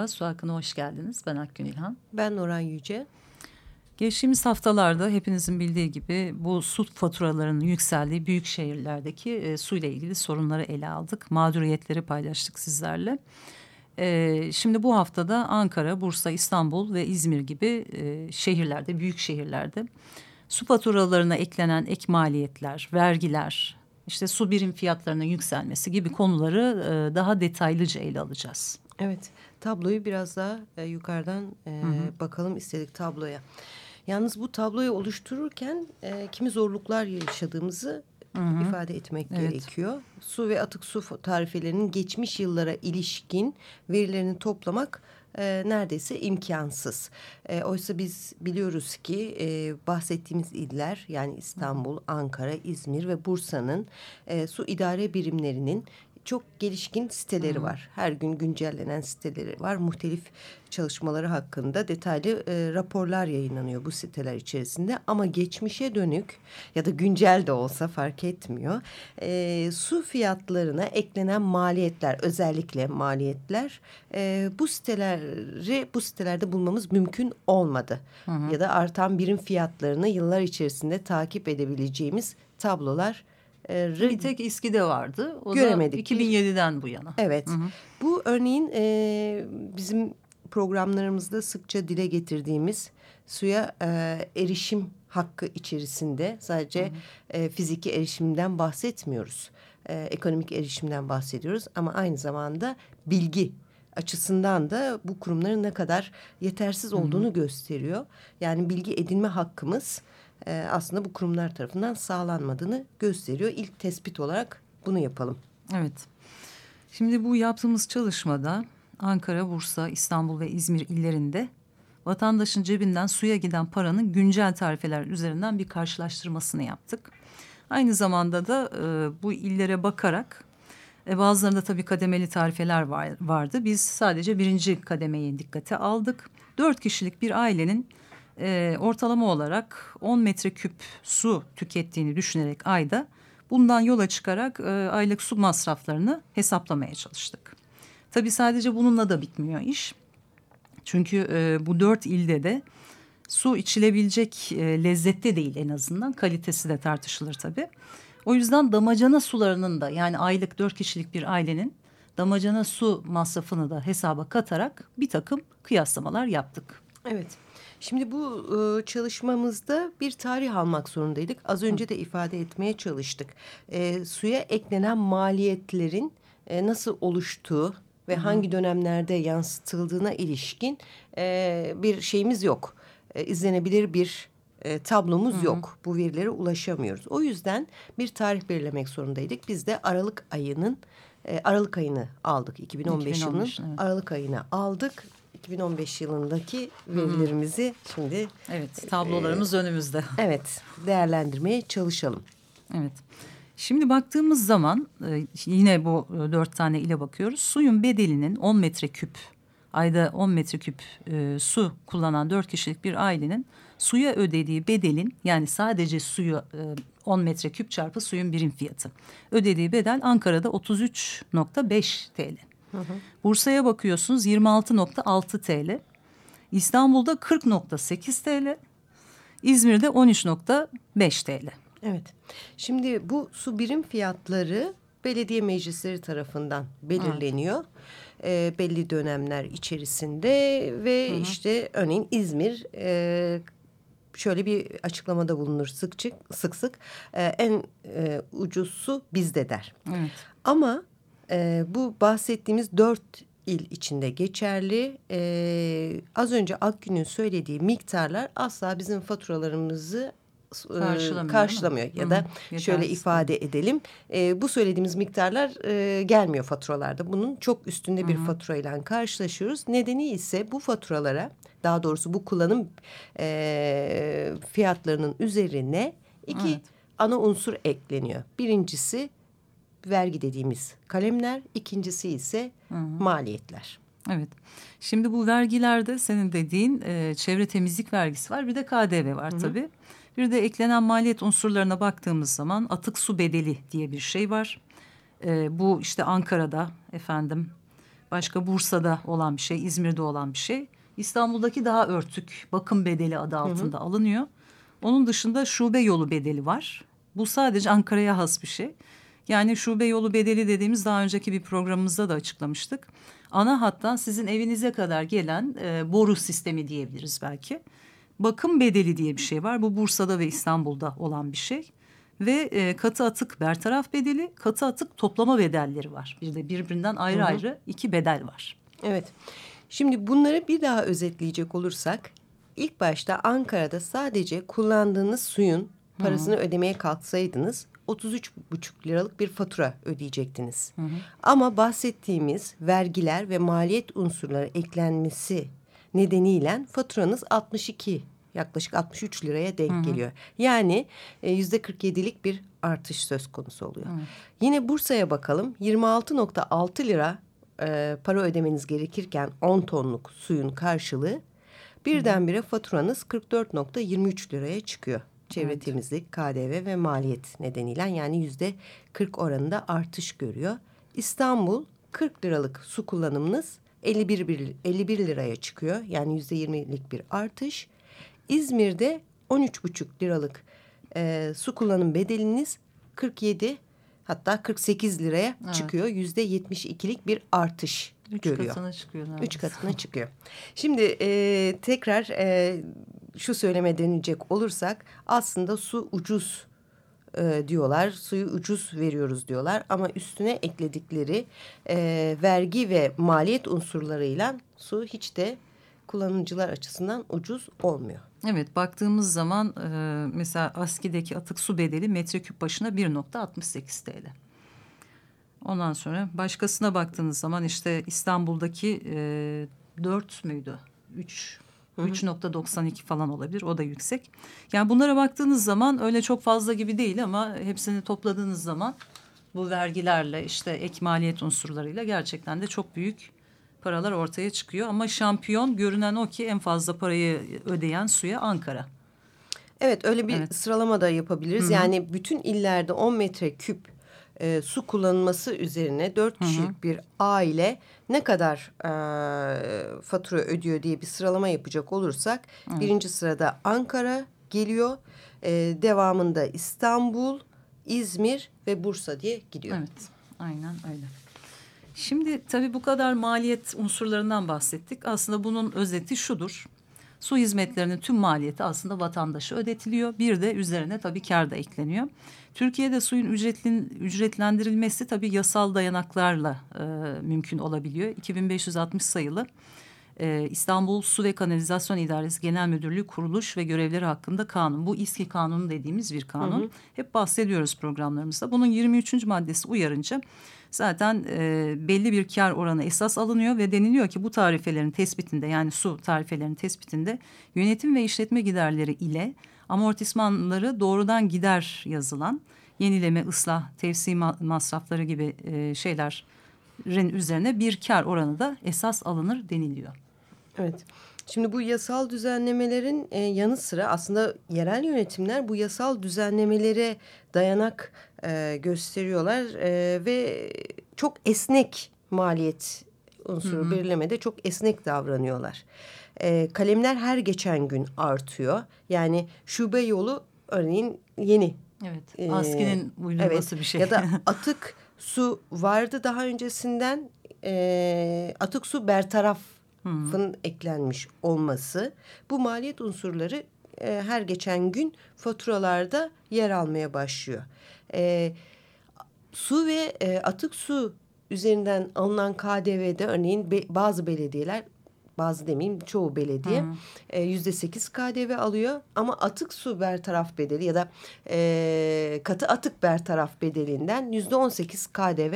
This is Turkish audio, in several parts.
Merhaba, Su Hakkı'na hoş geldiniz. Ben Akgün İlhan. Ben Nuran Yüce. Geçtiğimiz haftalarda hepinizin bildiği gibi bu su faturalarının yükseldiği büyük şehirlerdeki e, su ile ilgili sorunları ele aldık. Mağduriyetleri paylaştık sizlerle. E, şimdi bu haftada Ankara, Bursa, İstanbul ve İzmir gibi e, şehirlerde, büyük şehirlerde su faturalarına eklenen ek maliyetler, vergiler, işte su birim fiyatlarının yükselmesi gibi konuları e, daha detaylıca ele alacağız. Evet, tabloyu biraz daha e, yukarıdan e, hı hı. bakalım istedik tabloya. Yalnız bu tabloyu oluştururken e, kimi zorluklar yaşadığımızı Hı -hı. ifade etmek evet. gerekiyor. Su ve atık su tarifelerinin geçmiş yıllara ilişkin verilerini toplamak e, neredeyse imkansız. E, oysa biz biliyoruz ki e, bahsettiğimiz iller yani İstanbul, Ankara, İzmir ve Bursa'nın e, su idare birimlerinin çok gelişkin siteleri hmm. var. Her gün güncellenen siteleri var. Muhtelif çalışmaları hakkında detaylı e, raporlar yayınlanıyor bu siteler içerisinde. Ama geçmişe dönük ya da güncel de olsa fark etmiyor. E, su fiyatlarına eklenen maliyetler özellikle maliyetler e, bu siteleri bu sitelerde bulmamız mümkün olmadı. Hmm. Ya da artan birim fiyatlarını yıllar içerisinde takip edebileceğimiz tablolar bir tek İSKİ'de vardı. O göremedik. da 2007'den bu yana. Evet. Hı hı. Bu örneğin e, bizim programlarımızda sıkça dile getirdiğimiz suya e, erişim hakkı içerisinde sadece hı hı. E, fiziki erişimden bahsetmiyoruz. E, ekonomik erişimden bahsediyoruz ama aynı zamanda bilgi açısından da bu kurumların ne kadar yetersiz olduğunu hı hı. gösteriyor. Yani bilgi edinme hakkımız e, aslında bu kurumlar tarafından sağlanmadığını gösteriyor. İlk tespit olarak bunu yapalım. Evet. Şimdi bu yaptığımız çalışmada Ankara, Bursa, İstanbul ve İzmir illerinde vatandaşın cebinden suya giden paranın güncel tarifeler üzerinden bir karşılaştırmasını yaptık. Aynı zamanda da e, bu illere bakarak e, bazılarında tabii kademeli tarifeler var, vardı. Biz sadece birinci kademeyi dikkate aldık. Dört kişilik bir ailenin e, ortalama olarak 10 metreküp su tükettiğini düşünerek ayda bundan yola çıkarak e, aylık su masraflarını hesaplamaya çalıştık. Tabii sadece bununla da bitmiyor iş. Çünkü e, bu dört ilde de su içilebilecek e, lezzette değil en azından kalitesi de tartışılır tabii. O yüzden damacana sularının da yani aylık dört kişilik bir ailenin damacana su masrafını da hesaba katarak bir takım kıyaslamalar yaptık. Evet. Şimdi bu e, çalışmamızda bir tarih almak zorundaydık. Az önce de ifade etmeye çalıştık. E, suya eklenen maliyetlerin e, nasıl oluştuğu ve Hı. hangi dönemlerde yansıtıldığına ilişkin e, bir şeyimiz yok. E, izlenebilir bir e, tablomuz Hı. yok. Bu verilere ulaşamıyoruz. O yüzden bir tarih belirlemek zorundaydık. Biz de Aralık ayının e, Aralık ayını aldık. 2015, 2015 yılının evet. Aralık ayını aldık 2015 yılındaki verilerimizi şimdi evet tablolarımız e, önümüzde. Evet değerlendirmeye çalışalım. Evet. Şimdi baktığımız zaman e, yine bu e, dört tane ile bakıyoruz. Suyun bedelinin 10 metreküp ayda 10 metreküp e, su kullanan dört kişilik bir ailenin suya ödediği bedelin yani sadece suyu e, 10 metreküp çarpı suyun birim fiyatı. Ödediği bedel Ankara'da 33.5 TL. Bursa'ya bakıyorsunuz 26.6 TL. İstanbul'da 40.8 TL. İzmir'de 13.5 TL. Evet. Şimdi bu su birim fiyatları belediye meclisleri tarafından belirleniyor. Evet. E, belli dönemler içerisinde ve hı hı. işte örneğin İzmir e, şöyle bir açıklamada bulunur sık sık sık e, en e, ucuz su bizde der. Evet. Ama e, bu bahsettiğimiz dört il içinde geçerli. E, az önce Akgün'ün söylediği miktarlar asla bizim faturalarımızı karşılamıyor, karşılamıyor. ya da Hı, şöyle ifade edelim e, bu söylediğimiz miktarlar e, gelmiyor faturalarda bunun çok üstünde bir fatura ile karşılaşıyoruz nedeni ise bu faturalara daha doğrusu bu kullanım e, fiyatlarının üzerine iki evet. ana unsur ekleniyor birincisi vergi dediğimiz kalemler ikincisi ise Hı -hı. maliyetler. Evet. Şimdi bu vergilerde senin dediğin e, çevre temizlik vergisi var bir de KDV var -hı. tabii. Bir de eklenen maliyet unsurlarına baktığımız zaman atık su bedeli diye bir şey var. E, bu işte Ankara'da efendim başka Bursa'da olan bir şey, İzmir'de olan bir şey. İstanbul'daki daha örtük bakım bedeli adı altında hı hı. alınıyor. Onun dışında şube yolu bedeli var. Bu sadece Ankara'ya has bir şey. Yani şube yolu bedeli dediğimiz daha önceki bir programımızda da açıklamıştık. Ana hattan sizin evinize kadar gelen e, boru sistemi diyebiliriz belki. Bakım bedeli diye bir şey var. Bu Bursa'da ve İstanbul'da olan bir şey. Ve e, katı atık bertaraf bedeli, katı atık toplama bedelleri var. Bir de birbirinden ayrı hı hı. ayrı iki bedel var. Evet. Şimdi bunları bir daha özetleyecek olursak ilk başta Ankara'da sadece kullandığınız suyun parasını hı. ödemeye kalksaydınız 33,5 liralık bir fatura ödeyecektiniz. Hı hı. Ama bahsettiğimiz vergiler ve maliyet unsurları eklenmesi nedeniyle faturanız 62 yaklaşık 63 liraya denk hı hı. geliyor. Yani e, yüzde 47'lik bir artış söz konusu oluyor. Hı. Yine Bursa'ya bakalım 26.6 lira e, para ödemeniz gerekirken 10 tonluk suyun karşılığı birdenbire faturanız 44.23 liraya çıkıyor. Çevre evet. temizlik, KDV ve maliyet nedeniyle yani yüzde 40 oranında artış görüyor. İstanbul 40 liralık su kullanımınız 51, 51 liraya çıkıyor. Yani yüzde 20'lik bir artış. İzmir'de 13,5 liralık e, su kullanım bedeliniz 47 hatta 48 liraya evet. çıkıyor. Yüzde 72'lik bir artış Üç görüyor. Üç katına çıkıyor. Evet. Üç katına çıkıyor. Şimdi e, tekrar e, şu söyleme denilecek olursak aslında su ucuz e, diyorlar. Suyu ucuz veriyoruz diyorlar ama üstüne ekledikleri e, vergi ve maliyet unsurlarıyla su hiç de kullanıcılar açısından ucuz olmuyor. Evet baktığımız zaman e, mesela ASKİ'deki atık su bedeli metreküp başına 1.68 TL. Ondan sonra başkasına baktığınız zaman işte İstanbul'daki e, 4 müydü? 3 3.92 falan olabilir. O da yüksek. Yani bunlara baktığınız zaman öyle çok fazla gibi değil ama hepsini topladığınız zaman bu vergilerle işte ek maliyet unsurlarıyla gerçekten de çok büyük paralar ortaya çıkıyor. Ama şampiyon görünen o ki en fazla parayı ödeyen suya Ankara. Evet öyle bir evet. sıralama da yapabiliriz. Hı -hı. Yani bütün illerde 10 metre küp e, su kullanılması üzerine dört kişilik bir aile ne kadar e, fatura ödüyor diye bir sıralama yapacak olursak hı. birinci sırada Ankara geliyor. E, devamında İstanbul, İzmir ve Bursa diye gidiyor. Evet aynen öyle. Şimdi tabii bu kadar maliyet unsurlarından bahsettik. Aslında bunun özeti şudur. Su hizmetlerinin tüm maliyeti aslında vatandaşa ödetiliyor. Bir de üzerine tabii kar da ekleniyor. Türkiye'de suyun ücretlin, ücretlendirilmesi tabii yasal dayanaklarla e, mümkün olabiliyor. 2560 sayılı e, İstanbul Su ve Kanalizasyon İdaresi Genel Müdürlüğü kuruluş ve görevleri hakkında kanun. Bu İSKİ kanunu dediğimiz bir kanun. Hı hı. Hep bahsediyoruz programlarımızda. Bunun 23. maddesi uyarınca zaten e, belli bir kar oranı esas alınıyor ve deniliyor ki bu tarifelerin tespitinde yani su tarifelerinin tespitinde yönetim ve işletme giderleri ile amortismanları doğrudan gider yazılan yenileme, ıslah, tevsi masrafları gibi e, şeylerin üzerine bir kar oranı da esas alınır deniliyor. Evet. Şimdi bu yasal düzenlemelerin e, yanı sıra aslında yerel yönetimler bu yasal düzenlemelere dayanak e, gösteriyorlar e, ve çok esnek maliyet unsuru Hı -hı. belirlemede çok esnek davranıyorlar. E, kalemler her geçen gün artıyor. Yani şube yolu örneğin yeni. Evet. E, Askinin uygulaması evet, bir şey. Ya da atık su vardı daha öncesinden. E, atık su bertaraf Fın eklenmiş olması bu maliyet unsurları e, her geçen gün faturalarda yer almaya başlıyor. E, su ve e, atık su üzerinden alınan KDV'de örneğin be, bazı belediyeler bazı demeyeyim çoğu belediye e, yüzde sekiz KDV alıyor ama atık su bertaraf bedeli ya da e, katı atık bertaraf bedelinden yüzde on sekiz KDV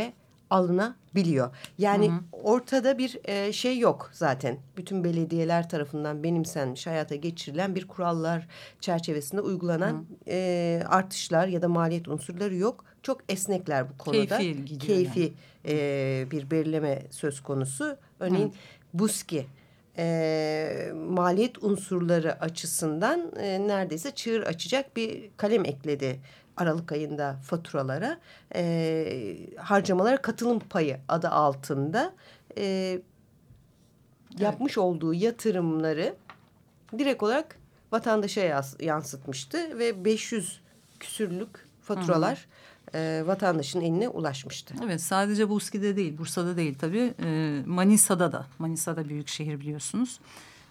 alınabiliyor. Yani hı hı. ortada bir e, şey yok zaten. Bütün belediyeler tarafından benimsenmiş, hayata geçirilen bir kurallar çerçevesinde uygulanan e, artışlar ya da maliyet unsurları yok. Çok esnekler bu konuda. Keyfi, Keyfi yani. e, bir belirleme söz konusu. Örneğin hı. BUSKİ e, maliyet unsurları açısından e, neredeyse çığır açacak bir kalem ekledi Aralık ayında faturalara e, harcamalara katılım payı adı altında e, evet. yapmış olduğu yatırımları direkt olarak vatandaşa yansıtmıştı ve 500 küsürlük faturalar e, vatandaşın eline ulaşmıştı. Evet sadece Buski'de değil Bursa'da değil tabii e, Manisa'da da Manisa'da büyük şehir biliyorsunuz.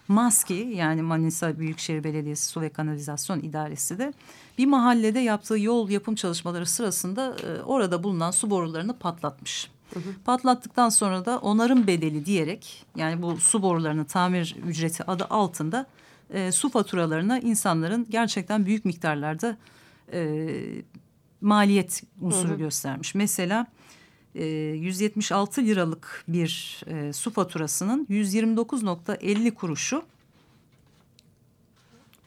Maski yani Manisa Büyükşehir Belediyesi Su ve Kanalizasyon İdaresi de bir mahallede yaptığı yol yapım çalışmaları sırasında e, orada bulunan su borularını patlatmış. Hı hı. Patlattıktan sonra da onarım bedeli diyerek yani bu su borularının tamir ücreti adı altında e, su faturalarına insanların gerçekten büyük miktarlarda e, maliyet unsuru hı hı. göstermiş. Mesela 176 ee, liralık bir e, su faturasının 129.50 kuruşu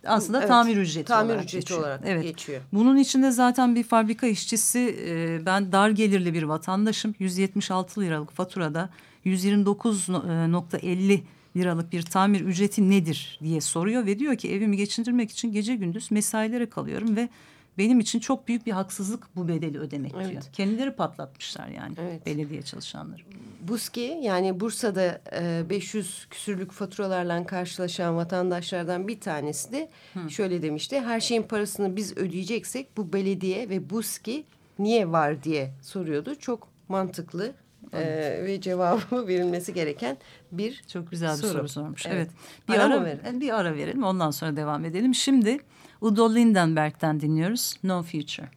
aslında evet, tamir ücreti tamir olarak ücreti geçiyor. olarak evet. geçiyor. Bunun içinde zaten bir fabrika işçisi e, ben dar gelirli bir vatandaşım 176 liralık faturada 129.50 liralık bir tamir ücreti nedir diye soruyor ve diyor ki evimi geçindirmek için gece gündüz mesailere kalıyorum ve benim için çok büyük bir haksızlık bu bedeli ödemek evet. diyor. Kendileri patlatmışlar yani evet. belediye çalışanları. Buski yani Bursa'da e, 500 küsürlük faturalarla karşılaşan vatandaşlardan bir tanesi de Hı. şöyle demişti. Her şeyin parasını biz ödeyeceksek bu belediye ve Buski niye var diye soruyordu. Çok mantıklı ee, ve cevabı verilmesi gereken bir çok güzel bir soru, soru sormuş. Evet. evet. Bir ara, ara verelim? bir ara verelim. Ondan sonra devam edelim. Şimdi Udo Lindenberg'den dinliyoruz. No Future.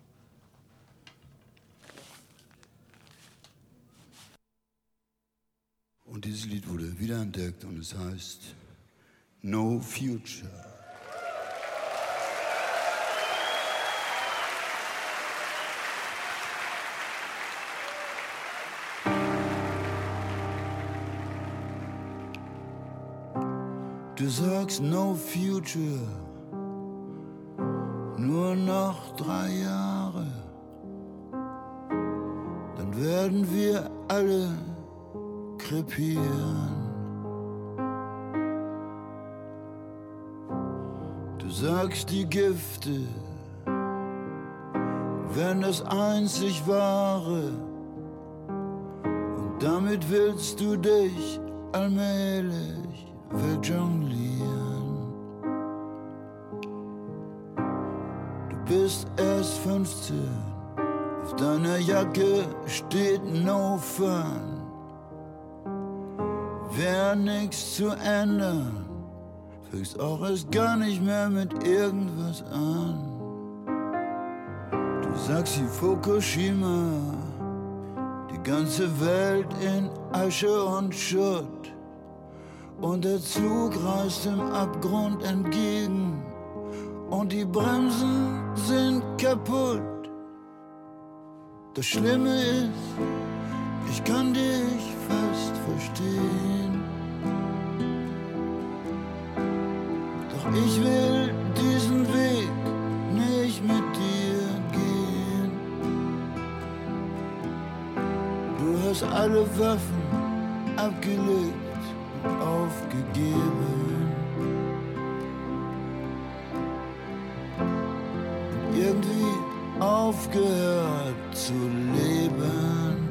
Und dieses Lied wurde wiederentdeckt und es heißt No Future. Sagst no future. Nur noch drei Jahre, dann werden wir alle krepieren. Du sagst die Gifte, wenn das einzig wahre, und damit willst du dich allmählich verjonglieren. bist erst 15. Auf deiner Jacke steht No Fun. Wär nix zu ändern, fängst auch erst gar nicht mehr mit irgendwas an. Du sagst wie Fukushima, die ganze Welt in Asche und Schutt. Und der Zug reist im Abgrund entgegen und die Bremsen sind kaputt. Das Schlimme ist, ich kann dich fast verstehen. Doch ich will diesen Weg nicht mit dir gehen. Du hast alle Waffen abgelegt aufgegeben. irgendwie aufgehört zu leben.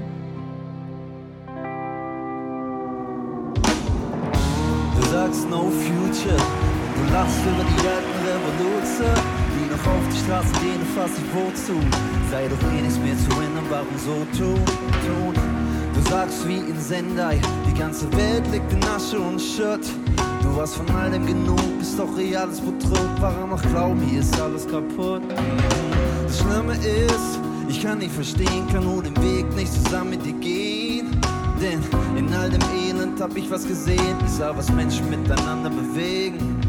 Du sagst no future, du lachst über die alten Revolution, die noch auf die Straße gehen, fast ich wozu. Sei doch eh nichts mehr zu ändern, warum so tun, tun. Du sagst wie in Sendai, die ganze Welt liegt in Asche und Schutt. Du warst von all dem genug, bist doch eh alles betrug. Warum noch glauben, hier ist alles kaputt? Das Schlimme ist, ich kann nicht verstehen, kann nur den Weg nicht zusammen mit dir gehen. Denn in all dem Elend hab ich was gesehen. Ich sah, was Menschen miteinander bewegen.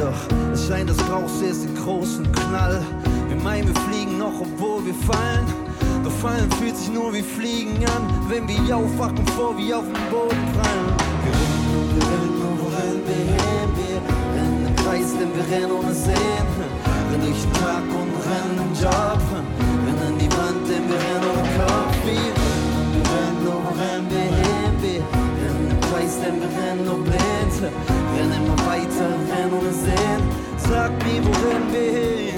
Doch es scheint, dass draußen ist den großen Knall. Wir meinen, wir fliegen noch, obwohl wir fallen. Fallen fühlt sich nur wie Fliegen an, wenn wir aufwachen, vor wir auf den Boden prallen. Wir rennen und wir rennen und rennen wir hin? Wir rennen im Kreis, denn wir rennen ohne Sehen. Rennen durch den Tag und rennen im Job. Rennen an die Wand, denn wir rennen ohne Kopf. Wir rennen und wir rennen und wo rennen wir hin? Wir rennen im Kreis, denn wir rennen nur blind. Rennen immer weiter, rennen ohne Sehen. Sag mir, wo rennen wir hin?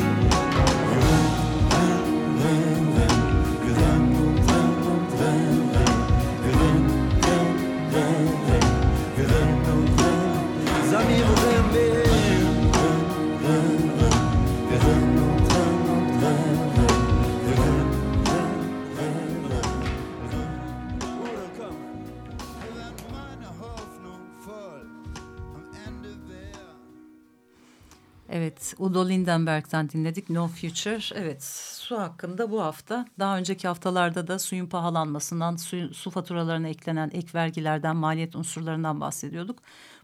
Evet, Udo Lindenberg'den dinledik No Future. Evet, su hakkında bu hafta daha önceki haftalarda da suyun pahalanmasından, su, su faturalarına eklenen ek vergilerden, maliyet unsurlarından bahsediyorduk.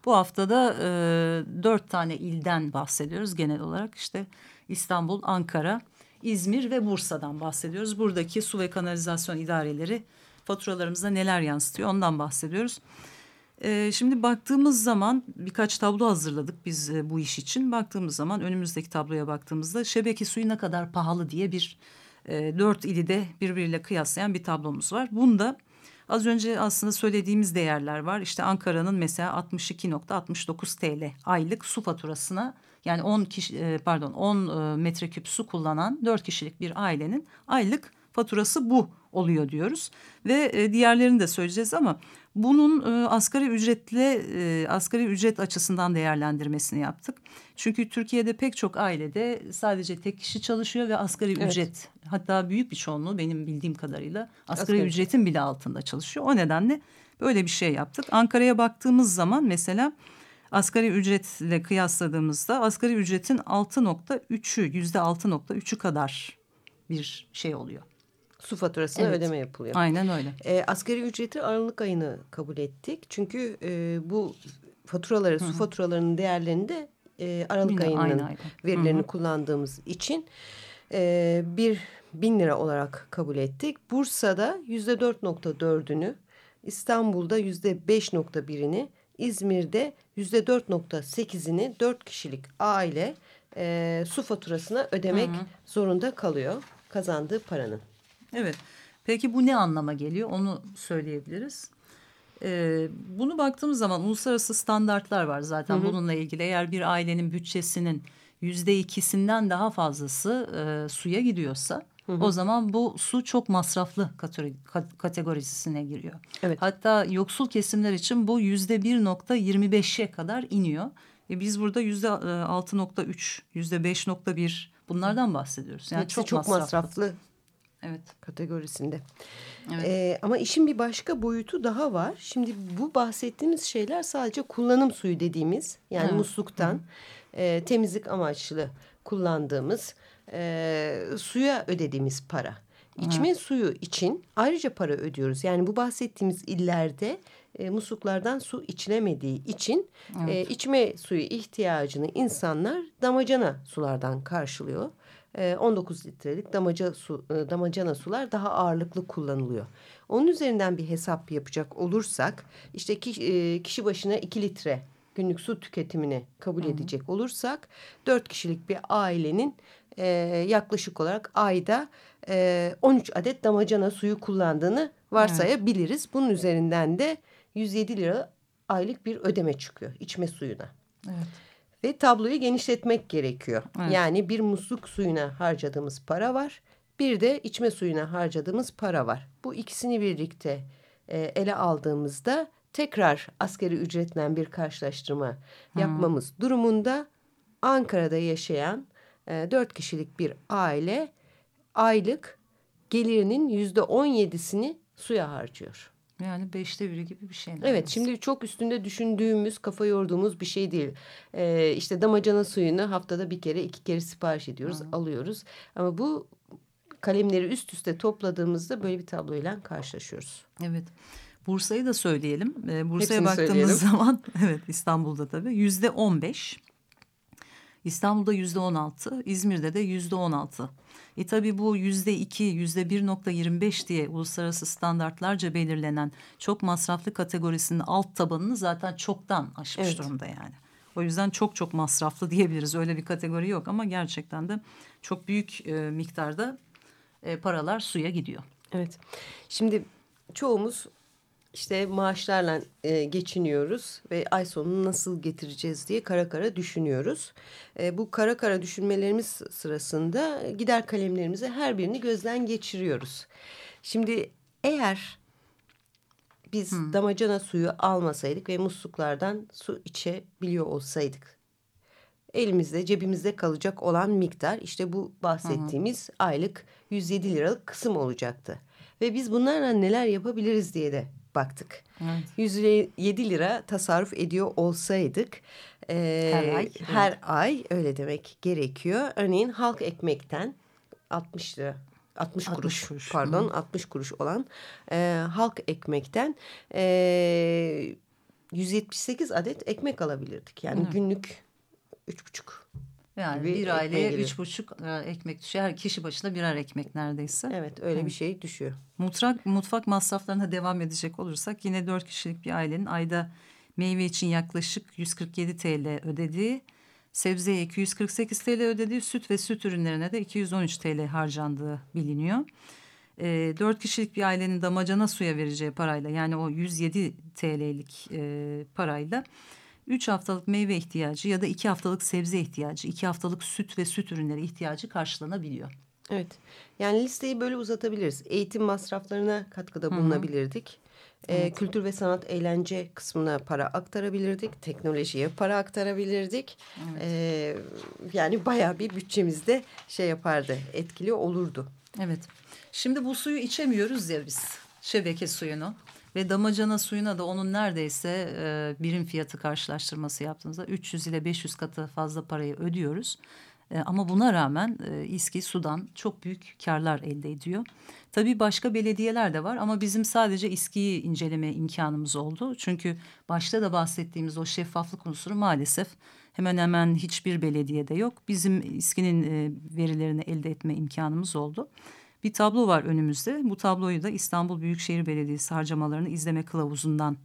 Bu haftada e, dört tane ilden bahsediyoruz genel olarak. İşte İstanbul, Ankara, İzmir ve Bursa'dan bahsediyoruz. Buradaki su ve kanalizasyon idareleri faturalarımıza neler yansıtıyor ondan bahsediyoruz. Ee, şimdi baktığımız zaman birkaç tablo hazırladık biz e, bu iş için. Baktığımız zaman önümüzdeki tabloya baktığımızda şebeke suyu ne kadar pahalı diye bir e, dört ili de birbiriyle kıyaslayan bir tablomuz var. Bunda az önce aslında söylediğimiz değerler var. İşte Ankara'nın mesela 62.69 TL aylık su faturasına yani 10 kişi e, pardon 10 e, metreküp su kullanan 4 kişilik bir ailenin aylık faturası bu oluyor diyoruz. Ve e, diğerlerini de söyleyeceğiz ama bunun e, asgari ücretle e, asgari ücret açısından değerlendirmesini yaptık. Çünkü Türkiye'de pek çok ailede sadece tek kişi çalışıyor ve asgari Evet. ücret hatta büyük bir çoğunluğu benim bildiğim kadarıyla asgari, Asgari ücret. ücretin bile altında çalışıyor. O nedenle böyle bir şey yaptık. Ankara'ya baktığımız zaman mesela asgari ücretle kıyasladığımızda asgari ücretin 6.3'ü yüzde 6.3'ü kadar bir şey oluyor. Su faturasına Evet. ödeme yapılıyor. Aynen öyle. E, asgari ücreti Aralık ayını kabul ettik. Çünkü e, bu faturaları, su faturalarının değerlerini de e, Aralık Yine ayının aynı ayda. verilerini Hı hı. kullandığımız için e, bir bin lira olarak kabul ettik. Bursa'da yüzde dört nokta dördünü, İstanbul'da yüzde beş nokta birini, İzmir'de yüzde dört nokta sekizini dört kişilik aile e, su faturasına ödemek zorunda kalıyor kazandığı paranın. Evet. Peki bu ne anlama geliyor? Onu söyleyebiliriz. Ee, bunu baktığımız zaman uluslararası standartlar var zaten bununla ilgili. Eğer bir ailenin bütçesinin yüzde ikisinden daha fazlası e, suya gidiyorsa o zaman bu su çok masraflı kategori, ka- kategorisine giriyor. Evet. Hatta yoksul kesimler için bu yüzde bir nokta yirmi beşe kadar iniyor. E biz burada yüzde altı nokta üç, yüzde beş nokta bir bunlardan bahsediyoruz. Yani Hepsi çok, çok masraflı. masraflı Evet. kategorisinde. Evet. Ee, ama işin bir başka boyutu daha var. Şimdi bu bahsettiğimiz şeyler sadece kullanım suyu dediğimiz yani Evet. musluktan e, temizlik amaçlı kullandığımız e, suya ödediğimiz para. İçme suyu için ayrıca para ödüyoruz. Yani bu bahsettiğimiz illerde e, musluklardan su içilemediği için e, içme suyu ihtiyacını insanlar damacana sulardan karşılıyor. E, 19 litrelik damaca su, e, damacana sular daha ağırlıklı kullanılıyor. Onun üzerinden bir hesap yapacak olursak işte ki, e, kişi başına 2 litre günlük su tüketimini kabul edecek olursak 4 kişilik bir ailenin e, yaklaşık olarak ayda e, 13 adet damacana suyu kullandığını varsayabiliriz. Bunun üzerinden de 107 lira aylık bir ödeme çıkıyor içme suyuna. Evet. Ve tabloyu genişletmek gerekiyor. Evet. Yani bir musluk suyuna harcadığımız para var. Bir de içme suyuna harcadığımız para var. Bu ikisini birlikte e, ele aldığımızda tekrar askeri ücretle bir karşılaştırma yapmamız durumunda Ankara'da yaşayan e, dört kişilik bir aile aylık gelirinin yüzde on yedisini suya harcıyor. Yani beşte biri gibi bir şey. Evet şimdi çok üstünde düşündüğümüz kafa yorduğumuz bir şey değil. Ee, işte damacana suyunu haftada bir kere iki kere sipariş ediyoruz alıyoruz. Ama bu kalemleri üst üste topladığımızda böyle bir tabloyla karşılaşıyoruz. Evet. Bursa'yı da söyleyelim. E, Bursa'ya baktığımız söyleyelim. zaman evet İstanbul'da tabii yüzde on beş. İstanbul'da yüzde on altı, İzmir'de de yüzde on altı. E tabi bu yüzde iki, yüzde bir nokta yirmi beş diye uluslararası standartlarca belirlenen çok masraflı kategorisinin alt tabanını zaten çoktan aşmış evet. durumda yani. O yüzden çok çok masraflı diyebiliriz. Öyle bir kategori yok ama gerçekten de çok büyük e, miktarda e, paralar suya gidiyor. Evet. Şimdi çoğumuz işte maaşlarla e, geçiniyoruz ve ay sonunu nasıl getireceğiz diye kara kara düşünüyoruz. E, bu kara kara düşünmelerimiz sırasında gider kalemlerimizi her birini gözden geçiriyoruz. Şimdi eğer biz hmm. damacana suyu almasaydık ve musluklardan su içebiliyor olsaydık elimizde cebimizde kalacak olan miktar işte bu bahsettiğimiz hmm. aylık 107 liralık kısım olacaktı. Ve biz bunlarla neler yapabiliriz diye de baktık. Evet. 107 lira tasarruf ediyor olsaydık e, her ay her ay öyle demek gerekiyor. Örneğin halk ekmekten 60 lira 60, 60 kuruş, kuruş pardon Hı. 60 kuruş olan e, halk ekmekten e, 178 adet ekmek alabilirdik. Yani Hı. günlük üç buçuk yani bir aileye üç buçuk e, ekmek düşüyor. Her kişi başına birer ekmek neredeyse. Evet öyle Hı. bir şey düşüyor. Mutfak, mutfak masraflarına devam edecek olursak yine dört kişilik bir ailenin ayda meyve için yaklaşık 147 TL ödediği, sebzeye 248 TL ödediği, süt ve süt ürünlerine de 213 TL harcandığı biliniyor. E, 4 kişilik bir ailenin damacana suya vereceği parayla yani o 107 TL'lik e, parayla 3 haftalık meyve ihtiyacı ya da 2 haftalık sebze ihtiyacı, 2 haftalık süt ve süt ürünleri ihtiyacı karşılanabiliyor. Evet. Yani listeyi böyle uzatabiliriz. Eğitim masraflarına katkıda bulunabilirdik. Ee, evet. Kültür ve sanat eğlence kısmına para aktarabilirdik. Teknolojiye para aktarabilirdik. Evet. Ee, yani bayağı bir bütçemizde şey yapardı. Etkili olurdu. Evet. Şimdi bu suyu içemiyoruz ya biz. Şebeke suyunu. Ve damacana suyuna da onun neredeyse e, birim fiyatı karşılaştırması yaptığımızda 300 ile 500 katı fazla parayı ödüyoruz. E, ama buna rağmen e, İSKİ sudan çok büyük karlar elde ediyor. Tabii başka belediyeler de var ama bizim sadece İSKİ'yi inceleme imkanımız oldu. Çünkü başta da bahsettiğimiz o şeffaflık unsuru maalesef hemen hemen hiçbir belediyede yok. Bizim İSKİ'nin e, verilerini elde etme imkanımız oldu. Bir tablo var önümüzde. Bu tabloyu da İstanbul Büyükşehir Belediyesi harcamalarını izleme kılavuzundan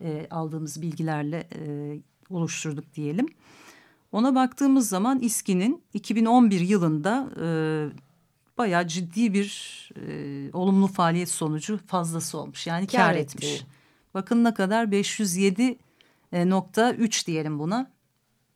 e, aldığımız bilgilerle e, oluşturduk diyelim. Ona baktığımız zaman İSKİ'nin 2011 yılında e, bayağı ciddi bir e, olumlu faaliyet sonucu fazlası olmuş. Yani kar, kar etmiş. Bakın ne kadar 507.3 e, diyelim buna.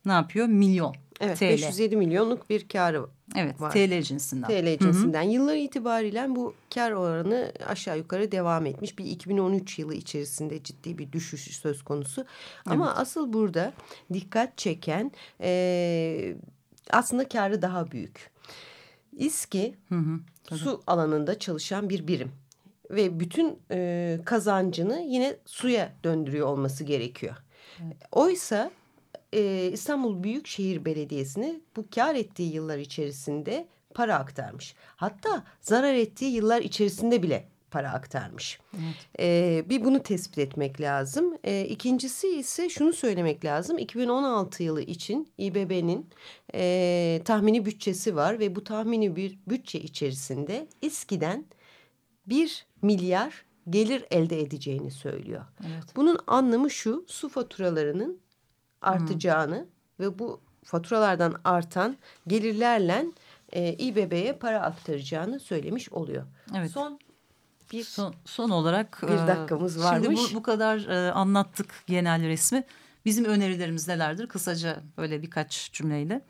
Ne yapıyor? Milyon. Evet TL. 507 milyonluk bir karı evet, var. TL cinsinden. TL cinsinden. Hı -hı. Yıllar itibariyle bu kar oranı aşağı yukarı devam etmiş. Bir 2013 yılı içerisinde ciddi bir düşüş söz konusu. Ama evet. asıl burada dikkat çeken e, aslında karı daha büyük. İSKİ hı hı, su alanında çalışan bir birim ve bütün e, kazancını yine suya döndürüyor olması gerekiyor. Evet. Oysa e, İstanbul Büyükşehir Belediyesi'ne bu kar ettiği yıllar içerisinde para aktarmış. Hatta zarar ettiği yıllar içerisinde bile para aktarmış. Evet. Ee, bir bunu tespit etmek lazım. Ee, ikincisi ise şunu söylemek lazım. 2016 yılı için İBB'nin e, tahmini bütçesi var ve bu tahmini bir bütçe içerisinde İSKİ'den bir milyar gelir elde edeceğini söylüyor. Evet. Bunun anlamı şu su faturalarının artacağını hmm. ve bu faturalardan artan gelirlerle e, İBB'ye para aktaracağını söylemiş oluyor. Evet. Son bir son, son olarak bir e, dakikamız varmış. Şimdi bu, bu kadar e, anlattık genel resmi. Bizim önerilerimiz nelerdir? Kısaca böyle birkaç cümleyle.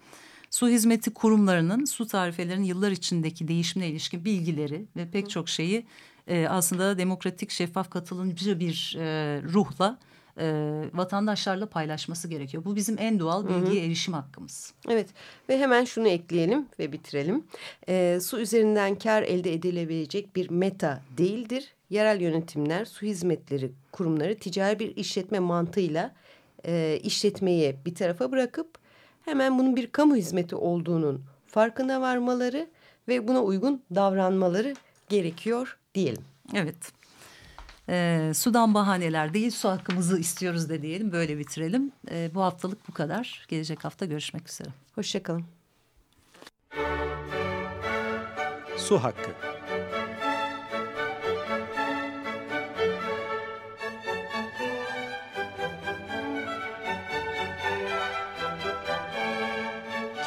Su hizmeti kurumlarının su tarifelerinin yıllar içindeki değişimine ilişkin bilgileri ve pek çok şeyi e, aslında demokratik, şeffaf, katılımcı bir e, ruhla e, vatandaşlarla paylaşması gerekiyor. Bu bizim en doğal bilgiye Hı -hı. erişim hakkımız. Evet ve hemen şunu ekleyelim ve bitirelim. E, su üzerinden kar elde edilebilecek bir meta değildir. Yerel yönetimler su hizmetleri kurumları ticari bir işletme mantığıyla e, işletmeyi bir tarafa bırakıp hemen bunun bir kamu hizmeti olduğunun farkına varmaları ve buna uygun davranmaları gerekiyor diyelim. Evet. E, sudan bahaneler değil su hakkımızı istiyoruz de diyelim böyle bitirelim. E, bu haftalık bu kadar. Gelecek hafta görüşmek üzere. Hoşçakalın. Su hakkı.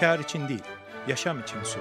Kar için değil, yaşam için su.